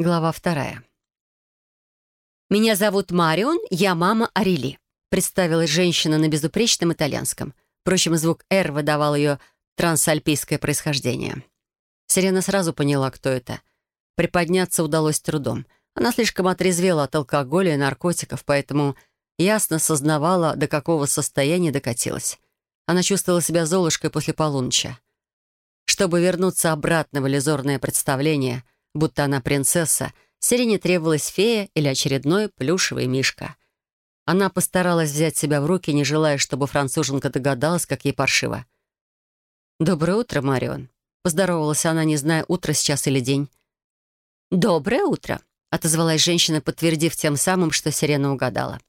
Глава вторая. «Меня зовут Марион, я мама Арели», — представилась женщина на безупречном итальянском. Впрочем, звук «Р» выдавал ее трансальпийское происхождение. Сирена сразу поняла, кто это. Приподняться удалось трудом. Она слишком отрезвела от алкоголя и наркотиков, поэтому ясно сознавала, до какого состояния докатилась. Она чувствовала себя золушкой после полуночи. Чтобы вернуться обратно в иллюзорное представление — будто она принцесса, Сирене требовалась фея или очередной плюшевый мишка. Она постаралась взять себя в руки, не желая, чтобы француженка догадалась, как ей паршиво. «Доброе утро, Марион», — поздоровалась она, не зная, утро сейчас или день. «Доброе утро», — отозвалась женщина, подтвердив тем самым, что Сирена угадала.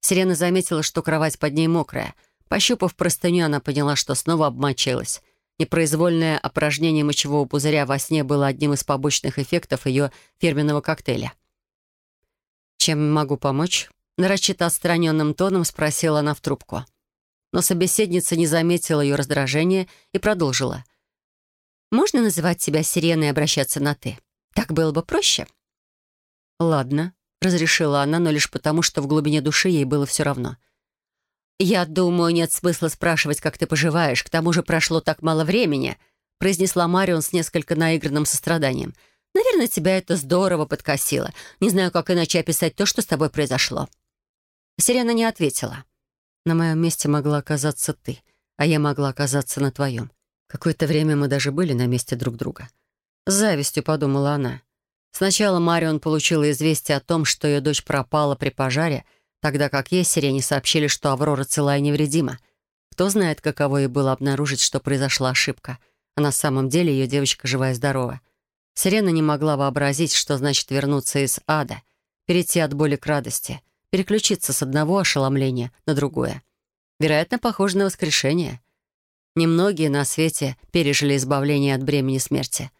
Сирена заметила, что кровать под ней мокрая. Пощупав простыню, она поняла, что снова обмочилась. Непроизвольное опорожнение мочевого пузыря во сне было одним из побочных эффектов ее фирменного коктейля. «Чем могу помочь?» Нарочито отстраненным тоном спросила она в трубку. Но собеседница не заметила ее раздражения и продолжила. «Можно называть тебя сиреной и обращаться на «ты»? Так было бы проще?» «Ладно», — разрешила она, но лишь потому, что в глубине души ей было все равно — «Я думаю, нет смысла спрашивать, как ты поживаешь. К тому же прошло так мало времени», произнесла Марион с несколько наигранным состраданием. «Наверное, тебя это здорово подкосило. Не знаю, как иначе описать то, что с тобой произошло». Сирена не ответила. «На моем месте могла оказаться ты, а я могла оказаться на твоем. Какое-то время мы даже были на месте друг друга». С завистью подумала она. Сначала Марион получила известие о том, что ее дочь пропала при пожаре — тогда как ей сирене сообщили, что Аврора цела и невредима. Кто знает, каково ей было обнаружить, что произошла ошибка, а на самом деле ее девочка жива и здорова. Сирена не могла вообразить, что значит вернуться из ада, перейти от боли к радости, переключиться с одного ошеломления на другое. Вероятно, похоже на воскрешение. Немногие на свете пережили избавление от бремени смерти.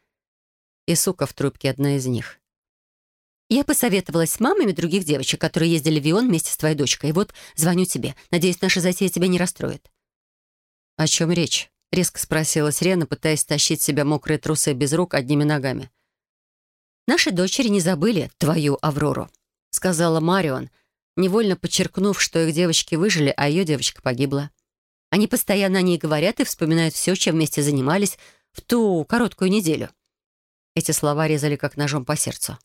И сука в трубке одна из них. Я посоветовалась с мамами других девочек, которые ездили в Вион вместе с твоей дочкой. И вот звоню тебе. Надеюсь, наша затея тебя не расстроит». «О чем речь?» — резко спросила Сирена, пытаясь тащить себя мокрые трусы без рук одними ногами. «Наши дочери не забыли твою Аврору», — сказала Марион, невольно подчеркнув, что их девочки выжили, а ее девочка погибла. Они постоянно о ней говорят и вспоминают все, чем вместе занимались в ту короткую неделю. Эти слова резали как ножом по сердцу.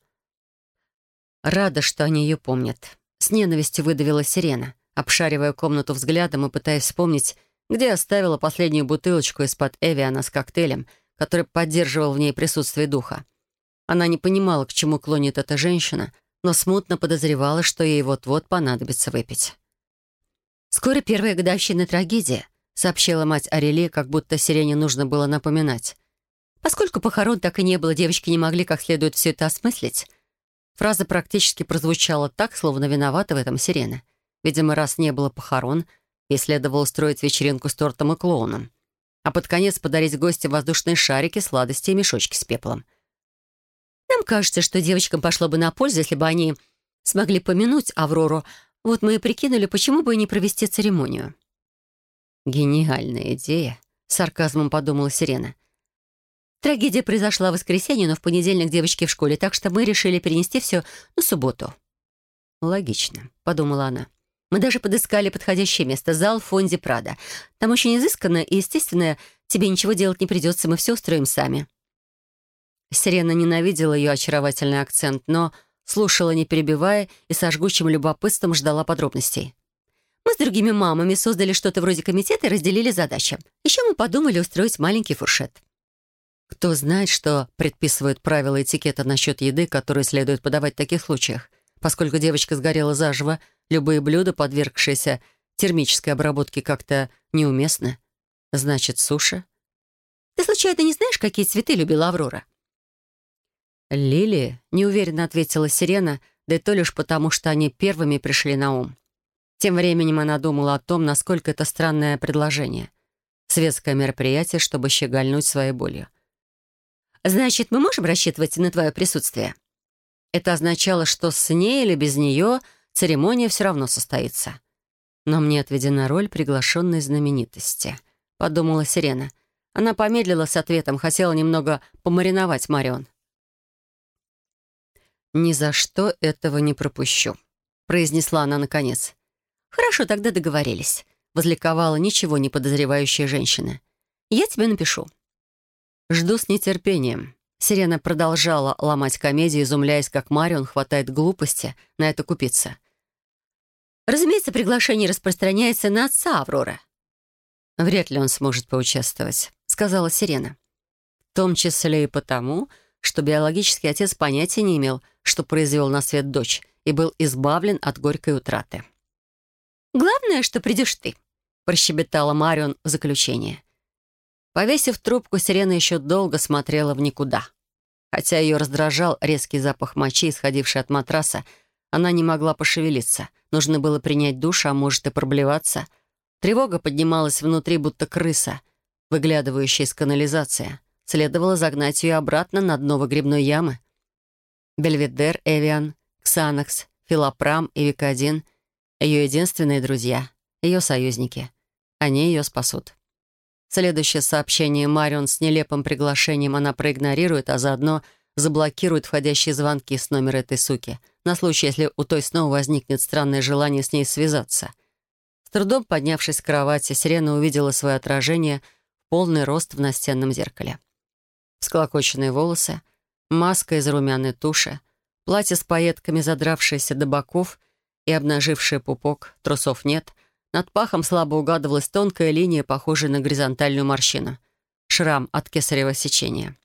Рада, что они ее помнят. С ненавистью выдавила сирена, обшаривая комнату взглядом и пытаясь вспомнить, где оставила последнюю бутылочку из-под Эвиана с коктейлем, который поддерживал в ней присутствие духа. Она не понимала, к чему клонит эта женщина, но смутно подозревала, что ей вот-вот понадобится выпить. «Скоро первая годовщина трагедии», — сообщила мать Арели, как будто сирене нужно было напоминать. Поскольку похорон так и не было, девочки не могли как следует все это осмыслить. Фраза практически прозвучала так, словно виновата в этом сирена. Видимо, раз не было похорон, ей следовало устроить вечеринку с тортом и клоуном. А под конец подарить гостям воздушные шарики, сладости и мешочки с пеплом. Нам кажется, что девочкам пошло бы на пользу, если бы они смогли помянуть Аврору. Вот мы и прикинули, почему бы и не провести церемонию. «Гениальная идея», — сарказмом подумала Сирена. Трагедия произошла в воскресенье, но в понедельник девочки в школе, так что мы решили перенести все на субботу. «Логично», — подумала она. «Мы даже подыскали подходящее место — зал в фонде Прада. Там очень изысканно, и, естественно, тебе ничего делать не придется, мы все устроим сами». Сирена ненавидела ее очаровательный акцент, но слушала, не перебивая, и со жгучим любопытством ждала подробностей. Мы с другими мамами создали что-то вроде комитета и разделили задачи. Еще мы подумали устроить маленький фуршет. Кто знает, что предписывают правила этикета насчет еды, которые следует подавать в таких случаях? Поскольку девочка сгорела заживо, любые блюда, подвергшиеся термической обработке, как-то неуместны. Значит, суши? Ты случайно не знаешь, какие цветы любила Аврора? «Лилии», — неуверенно ответила Сирена, да и то лишь потому, что они первыми пришли на ум. Тем временем она думала о том, насколько это странное предложение. Светское мероприятие, чтобы щегольнуть своей болью. Значит, мы можем рассчитывать на твое присутствие?» Это означало, что с ней или без нее церемония все равно состоится. «Но мне отведена роль приглашенной знаменитости», — подумала Сирена. Она помедлила с ответом, хотела немного помариновать Марион. «Ни за что этого не пропущу», — произнесла она наконец. «Хорошо, тогда договорились», — возликовала ничего не подозревающая женщина. «Я тебе напишу». «Жду с нетерпением». Сирена продолжала ломать комедию, изумляясь, как Марион хватает глупости на это купиться. «Разумеется, приглашение распространяется на отца Авроры». «Вряд ли он сможет поучаствовать», — сказала Сирена. «В том числе и потому, что биологический отец понятия не имел, что произвел на свет дочь, и был избавлен от горькой утраты». «Главное, что придешь ты», — прощебетала Марион в заключение. Повесив трубку, сирена еще долго смотрела в никуда. Хотя ее раздражал резкий запах мочи, исходивший от матраса, она не могла пошевелиться. Нужно было принять душ, а может и проблеваться. Тревога поднималась внутри, будто крыса, выглядывающая из канализации. Следовало загнать ее обратно на дно выгребной ямы. Бельведер, Эвиан, Ксанакс, Филопрам и Викадин — ее единственные друзья, ее союзники. Они ее спасут. Следующее сообщение Марион с нелепым приглашением она проигнорирует, а заодно заблокирует входящие звонки с номера этой суки, на случай, если у той снова возникнет странное желание с ней связаться. С трудом поднявшись с кровати, Сирена увидела свое отражение в полный рост в настенном зеркале. Всклокоченные волосы, маска из румяной туши, платье с пайетками, задравшееся до боков и обнажившее пупок, трусов нет — над пахом слабо угадывалась тонкая линия, похожая на горизонтальную морщину. Шрам от кесарево сечения.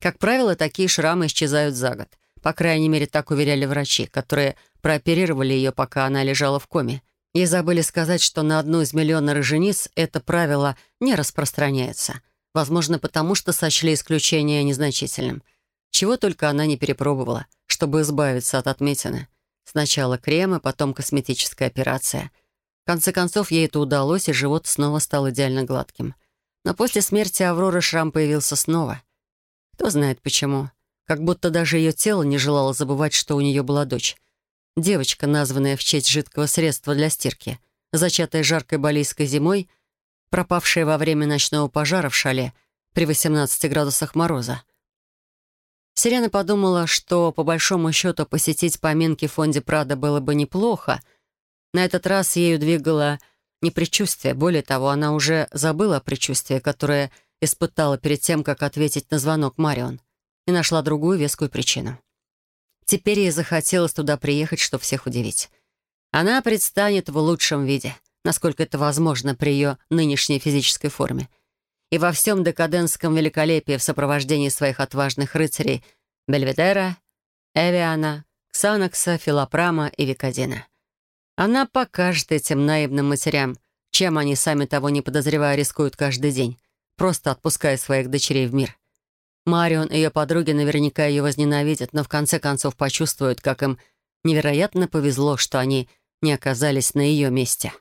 Как правило, такие шрамы исчезают за год. По крайней мере, так уверяли врачи, которые прооперировали ее, пока она лежала в коме. И забыли сказать, что на одну из миллиона рожениц это правило не распространяется. Возможно, потому что сочли исключение незначительным. Чего только она не перепробовала, чтобы избавиться от отметины. Сначала кремы, потом косметическая операция — в конце концов, ей это удалось, и живот снова стал идеально гладким. Но после смерти Авроры шрам появился снова. Кто знает почему. Как будто даже ее тело не желало забывать, что у нее была дочь. Девочка, названная в честь жидкого средства для стирки, зачатая жаркой балийской зимой, пропавшая во время ночного пожара в шале при 18 градусах мороза. Сирена подумала, что, по большому счету, посетить поминки в фонде Прада было бы неплохо — на этот раз ею двигало не предчувствие. Более того, она уже забыла о предчувствии, которое испытала перед тем, как ответить на звонок Марион, и нашла другую вескую причину. Теперь ей захотелось туда приехать, чтобы всех удивить. Она предстанет в лучшем виде, насколько это возможно при ее нынешней физической форме, и во всем декаденском великолепии в сопровождении своих отважных рыцарей Бельведера, Эвиана, Ксанакса, Филопрама и Викадина. Она покажет этим наивным матерям, чем они, сами того не подозревая, рискуют каждый день, просто отпуская своих дочерей в мир. Марион и ее подруги наверняка ее возненавидят, но в конце концов почувствуют, как им невероятно повезло, что они не оказались на ее месте.